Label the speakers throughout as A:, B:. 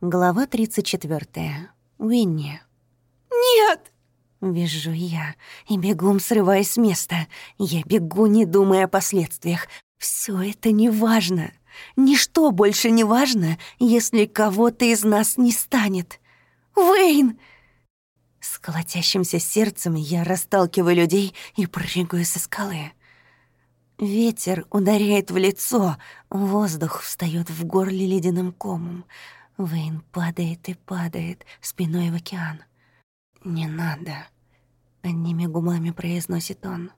A: Глава 34. Уинни.
B: «Нет!»
A: Вижу я и бегом срываясь с места. Я бегу, не думая о последствиях. Все это не важно. Ничто больше не важно, если кого-то из нас не станет. Уэйн! С колотящимся сердцем я расталкиваю людей и прыгаю со скалы. Ветер ударяет в лицо, воздух встает в горле ледяным комом. Вейн падает и падает спиной в океан. «Не надо», — одними губами произносит он.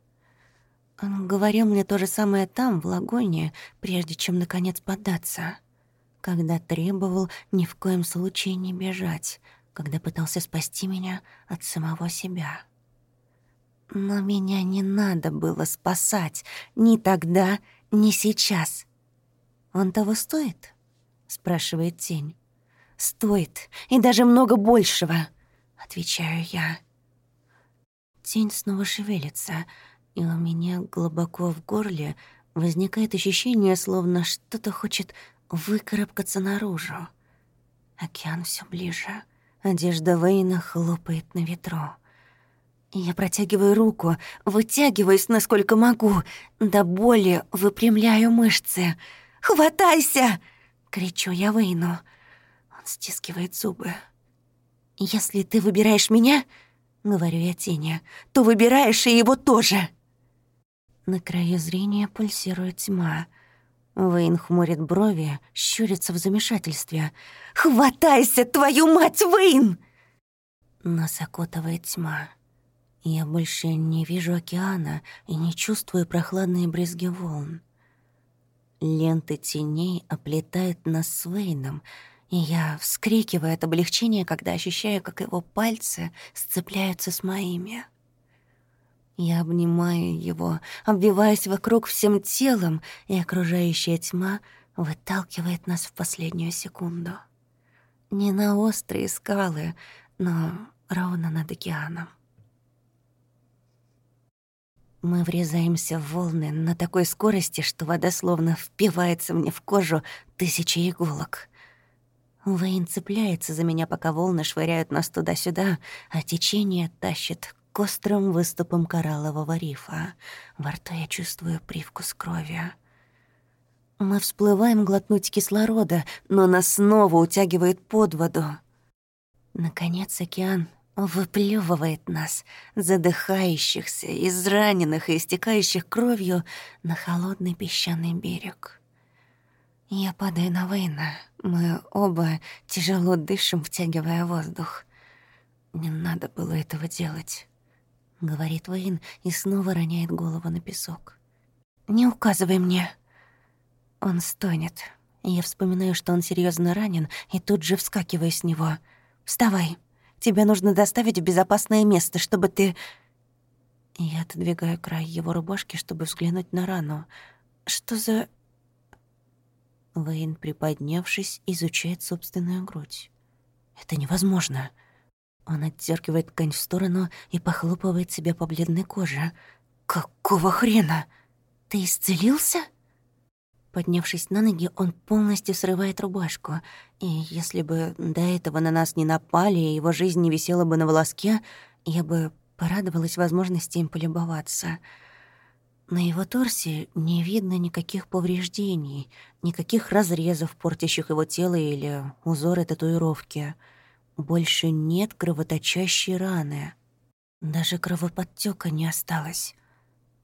A: Он говорил мне то же самое там, в лагоне, прежде чем, наконец, поддаться. Когда требовал ни в коем случае не бежать, когда пытался спасти меня от самого себя. Но меня не надо было спасать ни тогда, ни сейчас. «Он того стоит?» — спрашивает тень. «Стоит, и даже много большего», — отвечаю я. Тень снова шевелится, и у меня глубоко в горле возникает ощущение, словно что-то хочет выкарабкаться наружу. Океан все ближе. Одежда Вейна хлопает на ветру. Я протягиваю руку, вытягиваюсь, насколько могу, до боли выпрямляю мышцы. «Хватайся!» — кричу я Вейну. Он стискивает зубы. «Если ты выбираешь меня, — говорю я тени, — то выбираешь и его тоже!» На краю зрения пульсирует тьма. Вейн хмурит брови, щурится в замешательстве. «Хватайся, твою мать, Вейн!» Нас окутывает тьма. Я больше не вижу океана и не чувствую прохладные брызги волн. Ленты теней оплетают нас с Вейном, и я вскрикиваю от облегчения, когда ощущаю, как его пальцы сцепляются с моими. Я обнимаю его, обвиваясь вокруг всем телом, и окружающая тьма выталкивает нас в последнюю секунду. Не на острые скалы, но ровно над океаном. Мы врезаемся в волны на такой скорости, что вода словно впивается мне в кожу тысячи иголок. Вейн цепляется за меня, пока волны швыряют нас туда-сюда, а течение тащит к острым выступам кораллового рифа. Во рту я чувствую привкус крови. Мы всплываем глотнуть кислорода, но нас снова утягивает под воду. Наконец океан выплевывает нас, задыхающихся, израненных и истекающих кровью, на холодный песчаный берег. Я падаю на Вейна. Мы оба тяжело дышим, втягивая воздух. «Не надо было этого делать», — говорит Вейн и снова роняет голову на песок. «Не указывай мне». Он стонет. Я вспоминаю, что он серьезно ранен, и тут же вскакиваю с него. «Вставай!» Тебя нужно доставить в безопасное место, чтобы ты...» Я отодвигаю край его рубашки, чтобы взглянуть на рану. «Что за...» Вейн, приподнявшись, изучает собственную грудь. «Это невозможно!» Он отдергивает ткань в сторону и похлопывает себя по бледной коже. «Какого хрена? Ты исцелился?» Поднявшись на ноги, он полностью срывает рубашку. И если бы до этого на нас не напали, и его жизнь не висела бы на волоске, я бы порадовалась возможности им полюбоваться. На его торсе не видно никаких повреждений, никаких разрезов, портящих его тело или узоры татуировки. Больше нет кровоточащей раны. Даже кровоподтёка не осталось.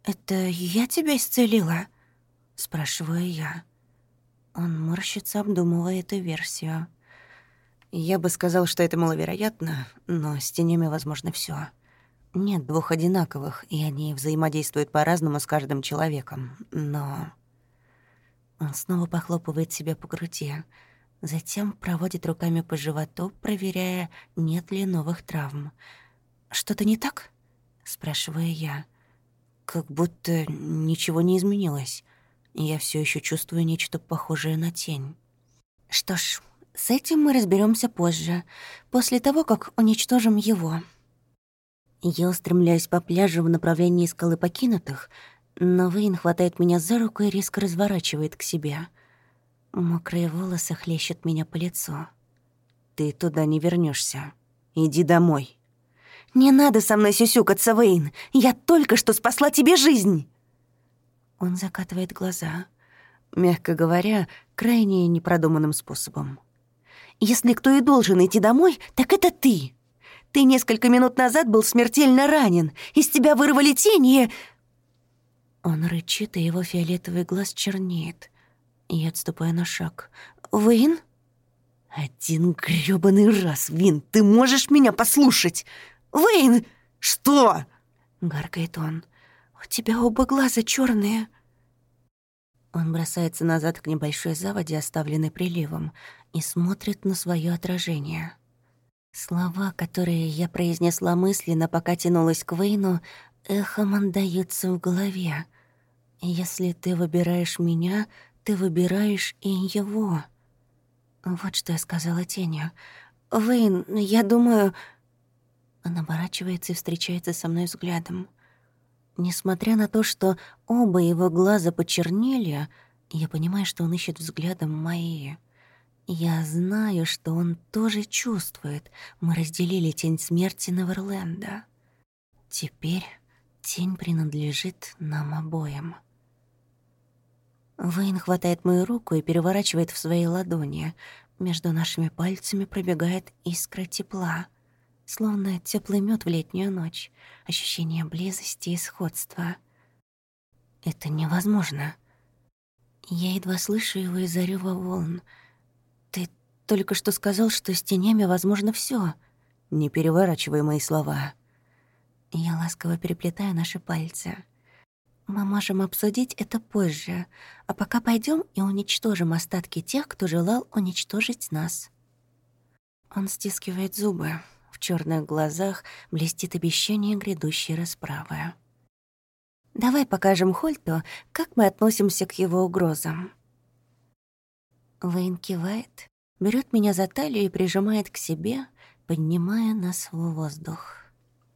A: «Это я тебя исцелила?» — спрашиваю я. Он морщится, обдумывая эту версию. Я бы сказал, что это маловероятно, но с тенями возможно все. Нет двух одинаковых, и они взаимодействуют по-разному с каждым человеком, но... Он снова похлопывает себя по груди, затем проводит руками по животу, проверяя, нет ли новых травм. «Что-то не так?» — спрашиваю я. «Как будто ничего не изменилось» я все еще чувствую нечто похожее на тень. Что ж, с этим мы разберемся позже, после того, как уничтожим его. Я устремляюсь по пляжу в направлении скалы покинутых, но Вейн хватает меня за руку и резко разворачивает к себе. Мокрые волосы хлещут меня по лицу. Ты туда не вернешься. Иди домой. Не надо со мной сюсюкаться, Вейн. Я только что спасла тебе жизнь. Он закатывает глаза, мягко говоря, крайне непродуманным способом. Если кто и должен идти домой, так это ты. Ты несколько минут назад был смертельно ранен. Из тебя вырвали тени Он рычит, и его фиолетовый глаз чернеет. Я отступаю на шаг. «Вин?» «Один грёбаный раз, Вин, ты можешь меня послушать?» «Вейн!» «Что?» — гаркает он. «У тебя оба глаза черные. Он бросается назад к небольшой заводе, оставленной приливом, и смотрит на свое отражение. Слова, которые я произнесла мысленно, пока тянулась к Вейну, эхом отдаются в голове. «Если ты выбираешь меня, ты выбираешь и его». Вот что я сказала Теня. «Вейн, я думаю...» Он оборачивается и встречается со мной взглядом. Несмотря на то, что оба его глаза почернели, я понимаю, что он ищет взглядом мои. Я знаю, что он тоже чувствует. Мы разделили тень смерти Неверленда. Теперь тень принадлежит нам обоим. Вейн хватает мою руку и переворачивает в своей ладони. Между нашими пальцами пробегает искра тепла. Словно теплый мед в летнюю ночь. Ощущение близости и сходства. Это невозможно. Я едва слышу его из-за рёва волн — только что сказал, что с тенями возможно все. Не переворачивай мои слова. Я ласково переплетаю наши пальцы. Мы можем обсудить это позже, а пока пойдем и уничтожим остатки тех, кто желал уничтожить нас. Он стискивает зубы. В черных глазах блестит обещание грядущей расправы. Давай покажем Хольту, как мы относимся к его угрозам. Вейн кивает, берет меня за талию и прижимает к себе, поднимая нас в воздух.